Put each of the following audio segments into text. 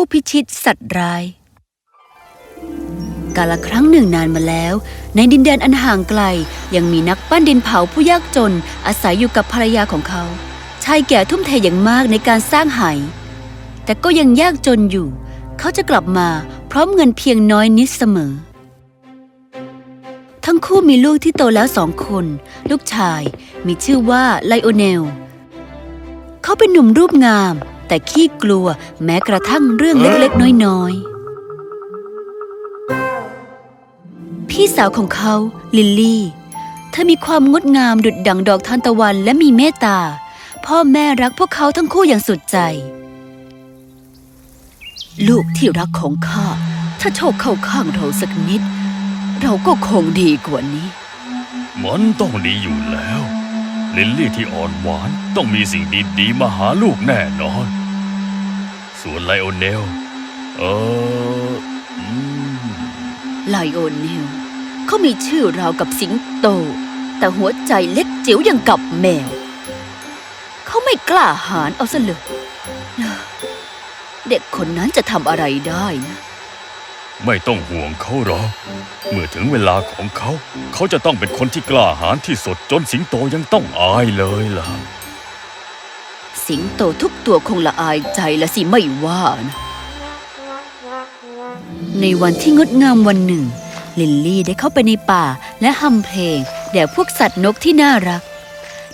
ผู้พิชิตสัตว์ร้าย กาลครั้งหนึ่งนานมาแล้ว ในดินแดนอันห่างไกล ยังมีนักปั้นดินเผาผู้ยากจน อาศัยอยู่กับภรรยาของเขา ชายแก่ทุ่มเทอย่างมากในการสร้างไหแต่ก็ยังยากจนอยู่ เขาจะกลับมาพร้อมเงินเพียงน้อยนิดเสมอ ทั้งคู่มีลูกที่โตแล้วสองคน ลูกชายมีชื่อว่าไลโอเนล เขาเป็นหนุ่มรูปงาม แต่ขี้กลัวแม้กระทั่งเรื่องเล็กๆ น้อยๆ พี่สาวของเขา ลิลลี่ เธอมีความงดงามดุดดังดอกทานตะวันและมีเมตตา พ่อแม่รักพวกเขาทั้งคู่อย่างสุดใจ ลูกที่รักของข้า ถ้าโชคเข้าข้างเราสักนิด เราก็คงดีกว่านี้ มันต้องดีอยู่แล้วลิลลี่ที่อ่อนหวานต้องมีสิ่งดีๆมาหาลูกแน่นอน ส่วนไลโอเนล เอออืมไลโอเนลเขามีชื่อราวกับสิงโต แต่หัวใจเล็กจิ๋วอย่างกับแมว เขาไม่กล้าหาญเอาซะเลยเด็กคนนั้นจะทำอะไรได้นะ ไม่ต้องห่วงเขาหรอกเมื่อถึงเวลาของเขา เขาจะต้องเป็นคนที่กล้าหาญที่สุดจนสิงโตยังต้องอายเลยล่ะ สิงโตทุกตัวคงละอายใจละสิไม่ว่านะในวันที่งดงามวันหนึ่ง ลิลลี่ได้เข้าไปในป่าและฮัมเพลงแด่พวกสัตว์นกที่น่ารัก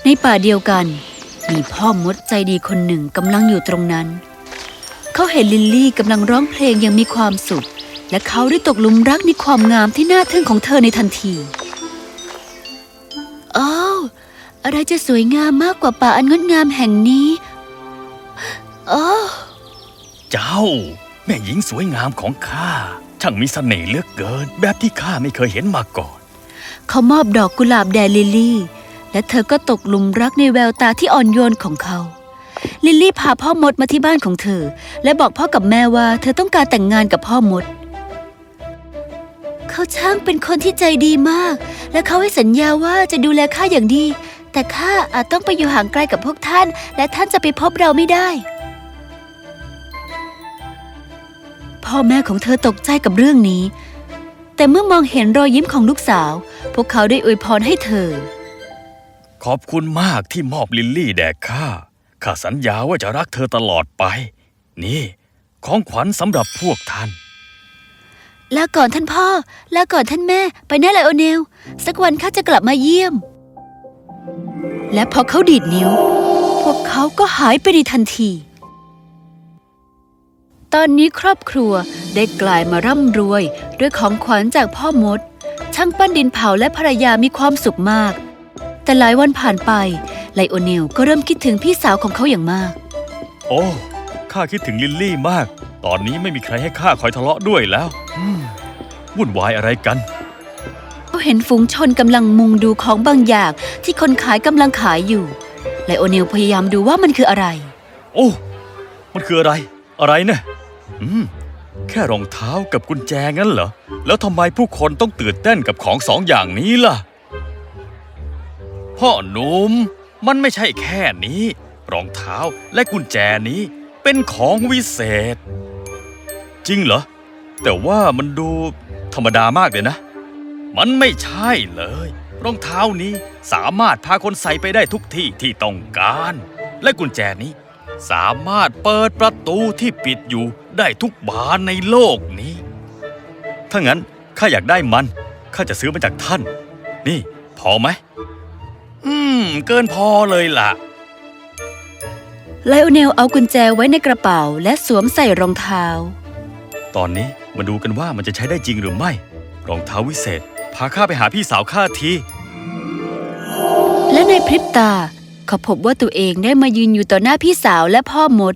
ในป่าเดียวกัน มีพ่อมดใจดีคนหนึ่งกำลังอยู่ตรงนั้น เขาเห็นลิลลี่กำลังร้องเพลงอย่างมีความสุข และเขาได้ตกหลุมรักในความงามที่น่าทึ่งของเธอในทันทีอ้าว อะไรจะสวยงามมากกว่าป่าอันงดงามแห่งนี้อ้าวเจ้า แม่หญิงสวยงามของข้าช่างมีเสน่ห์เหลือเกิน แบบที่ข้าไม่เคยเห็นมาก่อน เขามอบดอกกุหลาบแด่ลิลลี่ และเธอก็ตกหลุมรักในแววตาที่อ่อนโยนของเขา ลิลลี่พาพ่อมดมาที่บ้านของเธอ และบอกพ่อกับแม่ว่า เธอต้องการแต่งงานกับพ่อมด เขาช่างเป็นคนที่ใจดีมาก และเขาให้สัญญาว่าจะดูแลข้าอย่างดี แต่ข้าอาจต้องไปอยู่ห่างไกลกับพวกท่าน และท่านจะไปพบเราไม่ได้ พ่อแม่ของเธอตกใจกับเรื่องนี้ แต่เมื่อมองเห็นรอยยิ้มของลูกสาว พวกเขาได้อวยพรให้เธอ ขอบคุณมากที่มอบลิลลี่แด่ข้า ข้าสัญญาว่าจะรักเธอตลอดไป นี่ ของขวัญสำหรับพวกท่านลาก่อนท่านพ่อลาก่อนท่านแม่ ไปนะไลโอเนล สักวันข้าจะกลับมาเยี่ยม และพอเขาดีดนิ้ว พวกเขาก็หายไปในทันที ตอนนี้ครอบครัวได้กลายมาร่ำรวย ด้วยของขวัญจากพ่อมด ช่างปั้นดินเผาและภรรยามีความสุขมาก แต่หลายวันผ่านไป ไลโอเนลก็เริ่มคิดถึงพี่สาวของเขาอย่างมาก โอ้ข้าคิดถึงลิลลี่มาก ตอนนี้ไม่มีใครให้ข้าคอยทะเลาะด้วยแล้วอืมวุ่นวายอะไรกัน เห็นฝูงชนกำลังมุงดูของบางอย่างที่คนขายกำลังขายอยู่ไลโอเนลพยายามดูว่ามันคืออะไร โอ้ มันคืออะไร อะไรเนี่ยอืม แค่รองเท้ากับกุญแจงั้นเหรอ แล้วทำไมผู้คนต้องตื่นเต้นกับของสองอย่างนี้ล่ะ พ่อหนุ่ม มันไม่ใช่แค่นี้ รองเท้าและกุญแจนี้เป็นของวิเศษ จริงเหรอ แต่ว่ามันดูธรรมดามากเลยนะ มันไม่ใช่เลย รองเท้านี้สามารถพาคนใส่ไปได้ทุกที่ที่ต้องการ และกุญแจนี้ สามารถเปิดประตูที่ปิดอยู่ได้ทุกบานในโลกนี้ ถ้างั้นข้าอยากได้มัน ข้าจะซื้อมาจากท่าน นี่ พอไหม อืม เกินพอเลยล่ะ ไลโอเนลเอากุญแจไว้ในกระเป๋าและสวมใส่รองเท้า ตอนนี้มาดูกันว่ามันจะใช้ได้จริงหรือไม่ รองเท้าวิเศษ พาข้าไปหาพี่สาวข้าทีและในพริบตา เขาพบว่าตัวเองได้มายืนอยู่ต่อหน้าพี่สาวและพ่อมด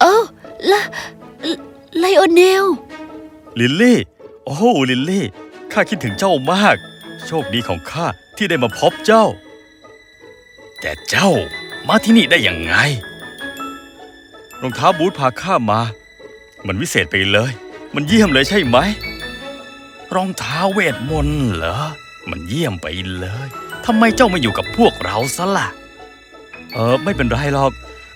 โอ้ไลไลโอเนล ลิลลี่ โอ้ ลิลลี่ ข้าคิดถึงเจ้ามาก โชคดีของข้าที่ได้มาพบเจ้า แต่เจ้ามาที่นี่ได้ยังไง รองเท้าบูทพาข้ามา มันวิเศษไปเลย มันเยี่ยมเลยใช่ไหม รองเท้าเวทมนต์เหรอ มันเยี่ยมไปเลยทำไมเจ้าไม่อยู่กับพวกเราซะล่ะ เออไม่เป็นไรหรอก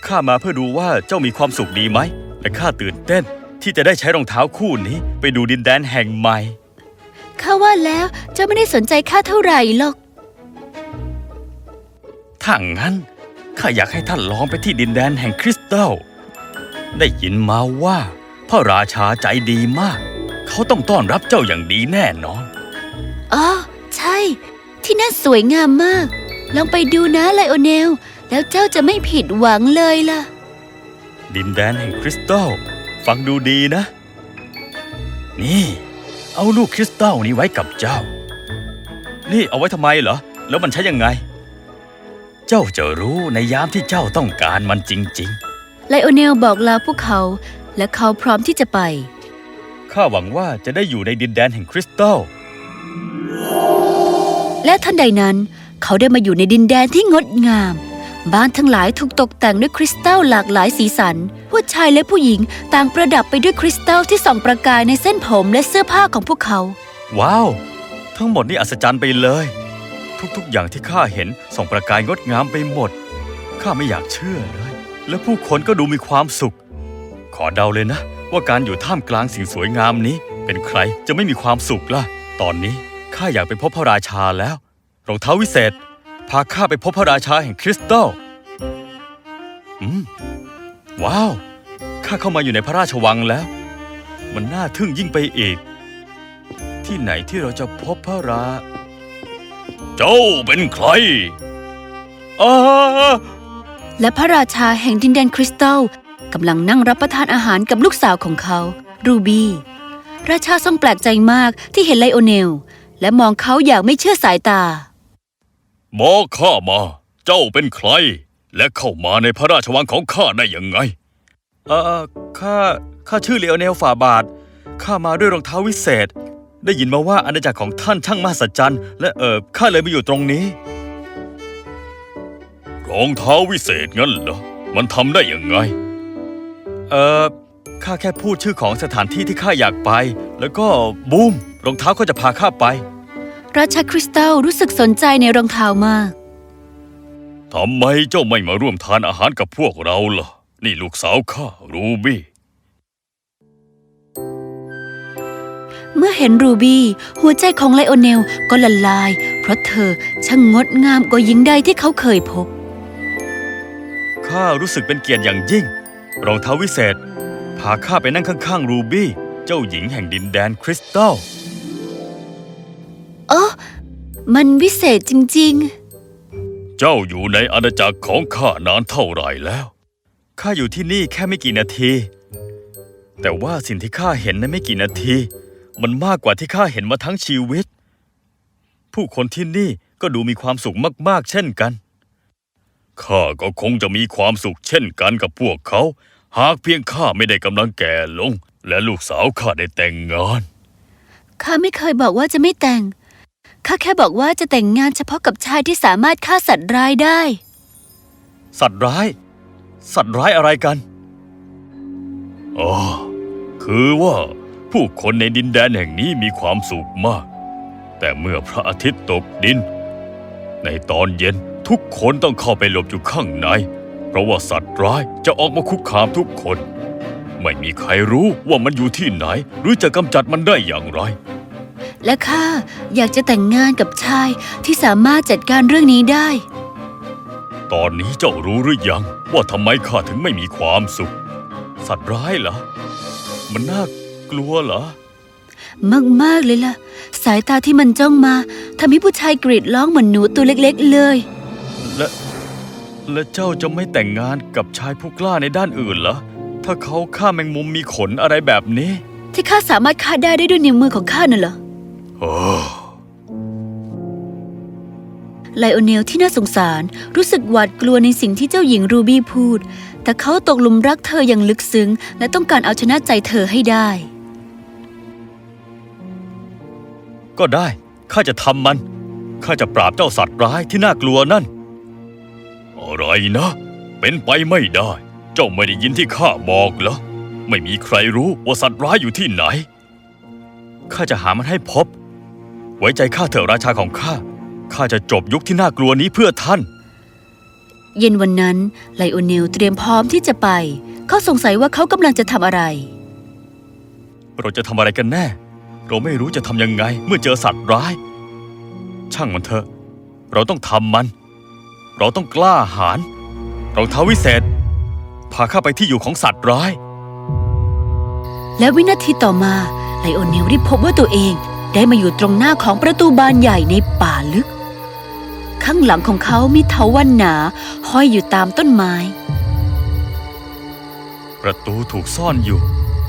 ข้ามาเพื่อดูว่าเจ้ามีความสุขดีไหม และข้าตื่นเต้นที่จะได้ใช้รองเท้าคู่นี้ ไปดูดินแดนแห่งใหม่ข้าว่าแล้วเจ้าไม่ได้สนใจข้าเท่าไหร่หรอก ถ้างั้นข้าอยากให้ท่านลองไปที่ดินแดนแห่งคริสตัล ได้ยินมาว่า พระราชาใจดีมาก เขาต้องต้อนรับเจ้าอย่างดีแน่นอน อ๋อ ใช่ ที่นั่นสวยงามมาก ลองไปดูนะไลโอเนล แล้วเจ้าจะไม่ผิดหวังเลยล่ะ ดินแดนแห่งคริสตัล ฟังดูดีนะ นี่ เอาลูกคริสตัลนี้ไว้กับเจ้า นี่เอาไว้ทำไมเหรอ แล้วมันใช้ยังไง เจ้าจะรู้ในยามที่เจ้าต้องการมันจริงไลโอเนลบอกลาพวกเขา และเขาพร้อมที่จะไปๆข้าหวังว่าจะได้อยู่ในดินแดนแห่งคริสตัล และทันใดนั้น เขาได้มาอยู่ในดินแดนที่งดงาม บ้านทั้งหลายถูกตกแต่งด้วยคริสตัลหลากหลายสีสัน ผู้ชายและผู้หญิงต่างประดับไปด้วยคริสตัลที่ส่องประกายในเส้นผมและเสื้อผ้าของพวกเขา ว้าว ทั้งหมดนี่อัศจรรย์ไปเลย ทุกๆ อย่างที่ข้าเห็นส่องประกายงดงามไปหมด ข้าไม่อยากเชื่อเลย และผู้คนก็ดูมีความสุขข อเดาเลยนะ ว่าการอยู่ท่ามกลางสิ่งสวยงามนี้ เป็นใครจะไม่มีความสุขล่ะ ตอนนี้ข้าอยากไปพบพระราชาแล้วรองเท้าวิเศษ พาข้าไปพบพระราชาแห่งคริสตัลอืมว้าว ข้าเข้ามาอยู่ในพระราชวังแล้ว มันน่าทึ่งยิ่งไปอีก ที่ไหนที่เราจะพบพระรา เจ้าเป็นใครอาและพระราชาแห่งดินแดนคริสตัล กำลังนั่งรับประทานอาหารกับลูกสาวของเขา รูบี้ ราชาทรงแปลกใจมากที่เห็นไลโอเนล และมองเขาอย่างไม่เชื่อสายตา บอกข้ามา เจ้าเป็นใคร และเข้ามาในพระราชวังของข้าได้ยังไง เออข้า ข้าชื่อเลโอเนลฝ่าบาท ข้ามาด้วยรองเท้าวิเศษ ได้ยินมาว่าอาณาจักรของท่านช่างมหัศจรรย์ และเออข้าเลยมาอยู่ตรงนี้ รองเท้าวิเศษงั้นเหรอ มันทำได้ยังไง เออข้าแค่พูดชื่อของสถานที่ที่ข้าอยากไป แล้วก็บูมรองเท้าก็จะพาข้าไป ราชาคริสตัลรู้สึกสนใจในรองเท้ามาก ทำไมเจ้าไม่มาร่วมทานอาหารกับพวกเราล่ะ นี่ลูกสาวข้ารูบี้ เมื่อเห็นรูบี้ หัวใจของไลโอเนลก็ละลาย เพราะเธอช่างงดงามกว่าหญิงใดที่เขาเคยพบ ข้ารู้สึกเป็นเกียรติอย่างยิ่ง รองเท้าวิเศษ พาข้าไปนั่งข้างๆ รูบี้ เจ้าหญิงแห่งดินแดนคริสตัลอ๋อมันวิเศษจริงเจ้าอยู่ในอาณาจักรของข้านานเท่าไหร่แล้วข้าอยู่ที่นี่แค่ไม่กี่นาที แต่ว่าสิ่งที่ข้าเห็นในไม่กี่นาที มันมากกว่าที่ข้าเห็นมาทั้งชีวิต ผู้คนที่นี่ก็ดูมีความสุขมาก ๆ เช่นกัน ข้าก็คงจะมีความสุขเช่นกันกับพวกเขา หากเพียงข้าไม่ได้กำลังแก่ลง และลูกสาวข้าได้แต่งงานๆข้าไม่เคยบอกว่าจะไม่แต่ง ข้าแค่บอกว่าจะแต่งงานเฉพาะกับชายที่สามารถฆ่าสัตว์ร้ายได้ สัตว์ร้าย สัตว์ร้ายอะไรกัน อ๋อ คือว่าผู้คนในดินแดนแห่งนี้มีความสุขมาก แต่เมื่อพระอาทิตย์ตกดิน ในตอนเย็น ทุกคนต้องเข้าไปหลบอยู่ข้างใน เพราะว่าสัตว์ร้ายจะออกมาคุกคามทุกคน ไม่มีใครรู้ว่ามันอยู่ที่ไหน หรือจะกำจัดมันได้อย่างไร และข้าอยากจะแต่งงานกับชายที่สามารถจัดการเรื่องนี้ได้ ตอนนี้เจ้ารู้หรือยัง ว่าทำไมข้าถึงไม่มีความสุข สัตว์ร้ายเหรอ มันน่ากลัวเหรอมาก ๆ เลยล่ะ สายตาที่มันจ้องมาทำให้ผู้ชายกรีดร้องเหมือนหนูตัวเล็ก ๆ เลยและ และเจ้าจะไม่แต่งงานกับชายผู้กล้าในด้านอื่นเหรอ ถ้าเขาฆ่าแมงมุมมีขนอะไรแบบนี้ ที่ข้าสามารถฆ่าได้ได้ด้วยนิ้วมือของข้าน่ะเหรอโอ้ไลโอเนลที่น่าสงสารรู้สึกหวาดกลัวในสิ่งที่เจ้าหญิงรูบี้พูด แต่เขาตกหลุมรักเธออย่างลึกซึ้ง และต้องการเอาชนะใจเธอให้ได้ ก็ได้ ข้าจะทำมัน ข้าจะปราบเจ้าสัตว์ร้ายที่น่ากลัวนั่น อะไรนะ เป็นไปไม่ได้ เจ้าไม่ได้ยินที่ข้าบอกเหรอ ไม่มีใครรู้ว่าสัตว์ร้ายอยู่ที่ไหน ข้าจะหามันให้พบ ไว้ใจข้าเถอะราชาของข้า ข้าจะจบยุคที่น่ากลัวนี้เพื่อท่าน เย็นวันนั้นไลโอเนลเตรียมพร้อมที่จะไป เขาสงสัยว่าเขากำลังจะทำอะไร เราจะทำอะไรกันแน่ เราไม่รู้จะทำยังไงเมื่อเจอสัตว์ร้าย ช่างมันเถอะ เราต้องทำมัน เราต้องกล้าหาญรองเท้าวิเศษ พาข้าไปที่อยู่ของสัตว์ร้าย และวินาทีต่อมาไลโอเนลได้พบว่าตัวเองได้มาอยู่ตรงหน้าของประตูบานใหญ่ในป่าลึก ข้างหลังของเขามีเถาวันหนาห้อยอยู่ตามต้นไม้ ประตูถูกซ่อนอยู่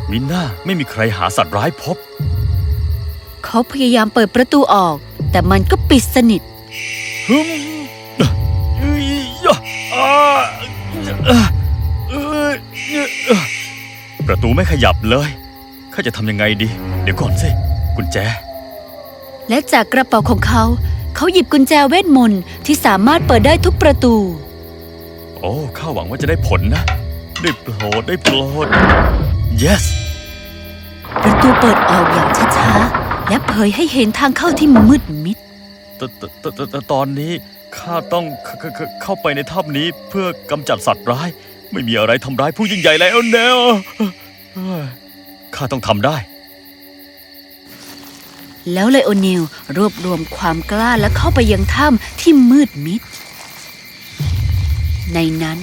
มิน่าไม่มีใครหาสัตว์ร้ายพบ เขาพยายามเปิดประตูออก แต่มันก็ปิดสนิทฮึม ประตูไม่ขยับเลยข้าจะทำยังไงดี เดี๋ยวก่อนสิ กุญแจ และจากกระเป๋าของเขา เขาหยิบกุญแจเวทมนต์ที่สามารถเปิดได้ทุกประตู โอ้ข้าหวังว่าจะได้ผลนะ ได้โปรดได้โปรด yes ประตูเปิดออกอย่างช้าๆและเผยให้เห็นทางเข้าที่มืดมิดแต่แต่แต่แต่แต่ตอนนี้ ข้าต้องเขเขเขเข้าไปในถ้ำนี้เพื่อกำจัดสัตว์ร้าย ไม่มีอะไรทำร้ายผู้ยิ่งใหญ่แล้วแนวเฮ้ยข้าต้องทำได้ แล้วไลโอเนลรวบรวมความกล้าและเข้าไปยังถ้ำที่มืดมิด ในนั้น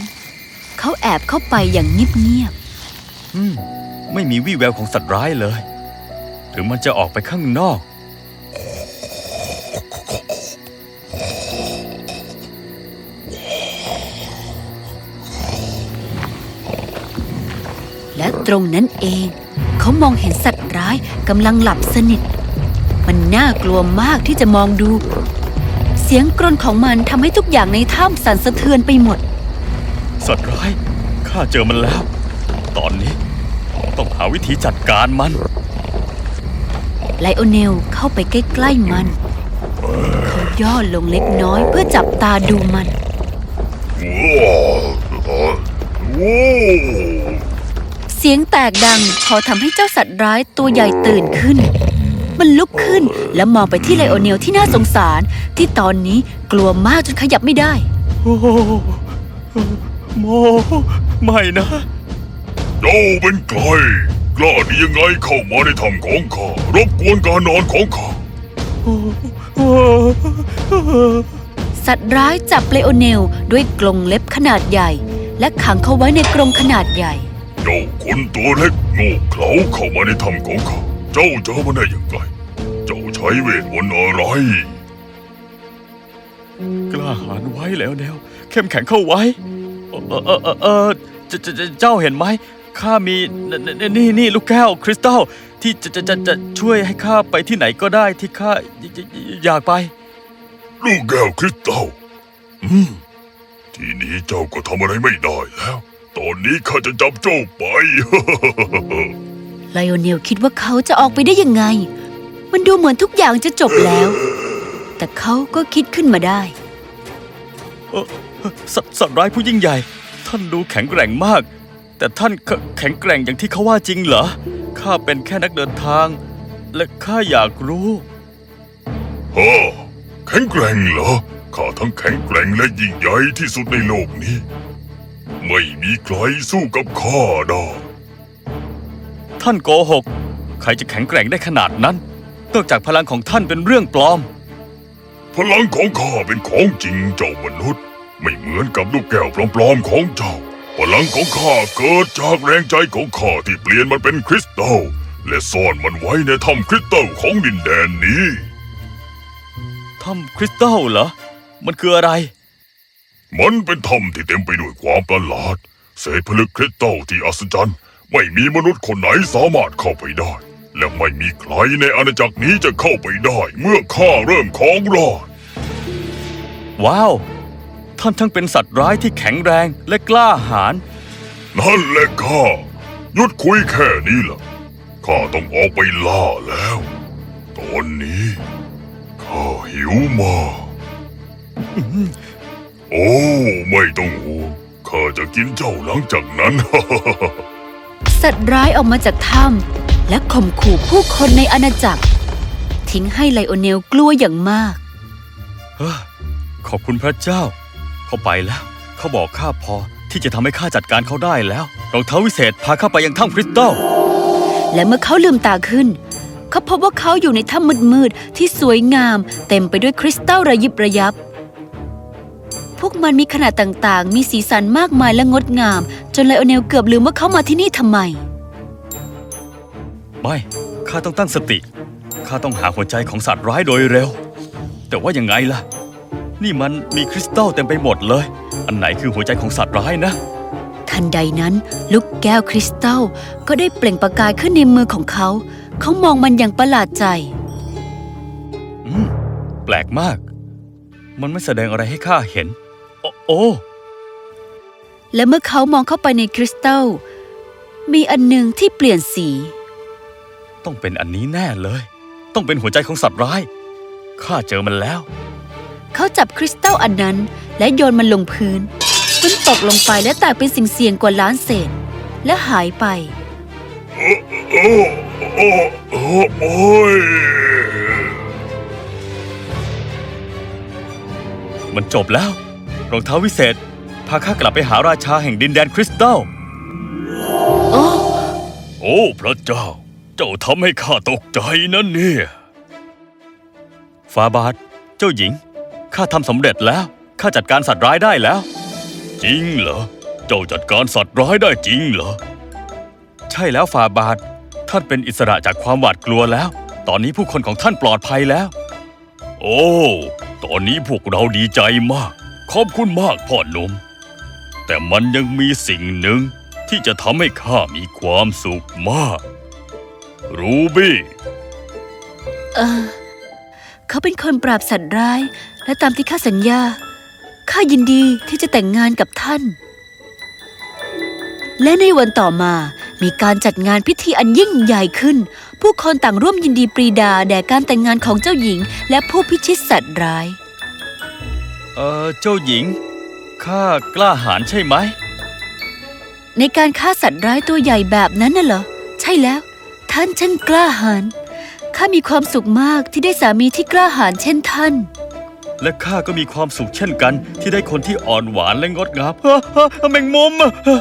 เขาแอบเข้าไปอย่างเงียบอืมไม่มีวี่แววของสัตว์ร้ายเลย หรือมันจะออกไปข้างนอก และตรงนั้นเอง เขามองเห็นสัตว์ร้ายกำลังหลับสนิท มันน่ากลัวมากที่จะมองดู เสียงกรนของมันทำให้ทุกอย่างในถ้ำสั่นสะเทือนไปหมด สัตว์ร้ายข้าเจอมันแล้ว ตอนนี้ต้องหาวิธีจัดการมันไลโอเนลเข้าไปใกล้ๆมันเขาย่อลงเล็กน้อยเพื่อจับตาดูมัน เสียงแตกดังพอทำให้เจ้าสัตว์ร้ายตัวใหญ่ตื่นขึ้น มันลุกขึ้นและมองไปที่ไลโอเนลที่น่าสงสาร ที่ตอนนี้กลัวมากจนขยับไม่ได้ โอ้โหโมไม่นะเจ้าเป็นใครกล้าดียังไงเข้ามาในถ้ำของข้ารบกวนการนอนของข้าสัตว์ร้ายจับไลโอเนลด้วยกรงเล็บขนาดใหญ่ และขังเขาไว้ในกรงขนาดใหญ่ จ้าคนตัวเล็กโง่เขลาเข้ามาในถ้ำของข้า เจ้าเจอมันได้ยังไงเจ้าใช้เวทมนต์อะไร กล้าหาญไว้แล้วแนวเข้มแข็งเข้าไว้ เออเออเออเออเจเจเจเจ้าเห็นไหมข้ามีนนนนี่นี่ลูกแก้วคริสตัลที่จะจะจะจะช่วยให้ข้าไปที่ไหนก็ได้ที่ข้าอยอยอยากไป ลูกแก้วคริสตัลอืม ทีนี้เจ้าก็ทำอะไรไม่ได้แล้ว ตอนนี้ข้าจะจับเจ้าไป ไลโอเนลคิดว่าเขาจะออกไปได้ยังไง มันดูเหมือนทุกอย่างจะจบแล้ว แต่เขาก็คิดขึ้นมาได้เอ่อสสัตว์ร้ายผู้ยิ่งใหญ่ ท่านดูแข็งแกร่งมาก แต่ท่านแขแข็งแกร่งอย่างที่เขาว่าจริงเหรอ ข้าเป็นแค่นักเดินทาง และข้าอยากรู้ฮะแข็งแกร่งเหรอ ข้าทั้งแข็งแกร่งและยิ่งใหญ่ที่สุดในโลกนี้ ไม่มีใครสู้กับข้าได้ท่านโกหก ใครจะแข็งแกร่งได้ขนาดนั้นนอกจากพลังของท่านเป็นเรื่องปลอม พลังของข้าเป็นของจริงเจ้ามนุษย์ ไม่เหมือนกับลูกแก้วปลอมๆของเจ้า พลังของข้าเกิดจากแรงใจของข้าที่เปลี่ยนมันเป็นคริสตัลและซ่อนมันไว้ในถ้ำคริสตัลของดินแดนนี้ถ้ำคริสตัลเหรอ มันคืออะไร มันเป็นถ้ำที่เต็มไปด้วยความประหลาด เศษผลึกคริสตัลที่อัศจรรย์ ไม่มีมนุษย์คนไหนสามารถเข้าไปได้ และไม่มีใครในอาณาจักรนี้จะเข้าไปได้ เมื่อข้าเริ่มของรอดว้าว ท่านทั้งเป็นสัตว์ร้ายที่แข็งแรงและกล้าหาญนั่นแหละข้าหยุดคุยแค่นี้ล่ะข้าต้องออกไปล่าแล้ว ตอนนี้ข้าหิวมาก โอ้ ไม่ต้องห่วงข้าจะกินเจ้าหลังจากนั้น สัตว์ร้ายออกมาจากถ้ำและข่มขู่ผู้คนในอาณาจักร ทิ้งให้ไลโอเนลกลัวอย่างมากเฮ้อขอบคุณพระเจ้า เขาไปแล้ว เขาบอกข้าพอที่จะทำให้ข้าจัดการเขาได้แล้วรองเท้าวิเศษพาข้าไปยังถ้ำคริสตัลและเมื่อเขาลืมตาขึ้น เขาพบว่าเขาอยู่ในถ้ำมืดๆที่สวยงาม เต็มไปด้วยคริสตัลระยิบระยับพวก มันมีขนาดต่างๆ มีสีสันมากมายและงดงาม จนไลโอเนลเกือบลืมว่าเขามาที่นี่ทำไม ไม่ ข้าต้องตั้งสติ ข้าต้องหาหัวใจของสัตว์ร้ายโดยเร็ว แต่ว่ายังไงล่ะ นี่มันมีคริสตัลเต็มไปหมดเลย อันไหนคือหัวใจของสัตว์ร้ายนะ ทันใดนั้น ลูกแก้วคริสตัลก็ได้เปล่งประกายขึ้นในมือของเขา เขามองมันอย่างประหลาดใจ อืม แปลกมาก มันไม่แสดงอะไรให้ข้าเห็น โอ้โอ้ และเมื่อเขามองเข้าไปในคริสตัล มีอันหนึ่งที่เปลี่ยนสี ต้องเป็นอันนี้แน่เลย ต้องเป็นหัวใจของสัตว์ร้าย ข้าเจอมันแล้ว เขาจับคริสตัลอันนั้นและโยนมันลงพื้นมันตกลงไปและแตกเป็นสิ่งเสียงกว่าล้านเศษ และหายไป โอ้โอ้โอ้โอ้ยมันจบแล้ว รองเท้าวิเศษ พาข้ากลับไปหาราชาแห่งดินแดนคริสตัลโอ้โอ้พระเจ้า เจ้าทำให้ข้าตกใจนะเนี่ยฟาบาทเจ้าหญิง ข้าทำสำเร็จแล้ว ข้าจัดการสัตว์ร้ายได้แล้ว จริงเหรอ เจ้าจัดการสัตว์ร้ายได้จริงเหรอ ใช่แล้วฟาบาท ท่านเป็นอิสระจากความหวาดกลัวแล้ว ตอนนี้ผู้คนของท่านปลอดภัยแล้ว โอ้ ตอนนี้พวกเราดีใจมาก ขอบคุณมากพ่อหนุ่ม แต่มันยังมีสิ่งหนึ่งที่จะทำให้ข้ามีความสุขมาก รูบี้เออเขาเป็นคนปราบสัตว์ร้าย และตามที่ข้าสัญญา ข้ายินดีที่จะแต่งงานกับท่าน และในวันต่อมามีการจัดงานพิธีอันยิ่งใหญ่ขึ้น ผู้คนต่างร่วมยินดีปรีดาแด่การแต่งงานของเจ้าหญิง และผู้พิชิตสัตว์ร้าย เออเจ้าหญิงข้ากล้าหาญใช่ไหม ในการฆ่าสัตว์ร้ายตัวใหญ่แบบนั้นน่ะเหรอ ใช่แล้ว ท่านช่างกล้าหาญข้ามีความสุขมากที่ได้สามีที่กล้าหาญเช่นท่าน และข้าก็มีความสุขเช่นกัน ที่ได้คนที่อ่อนหวานและงดงามฮะฮะแมงมุมอะฮะ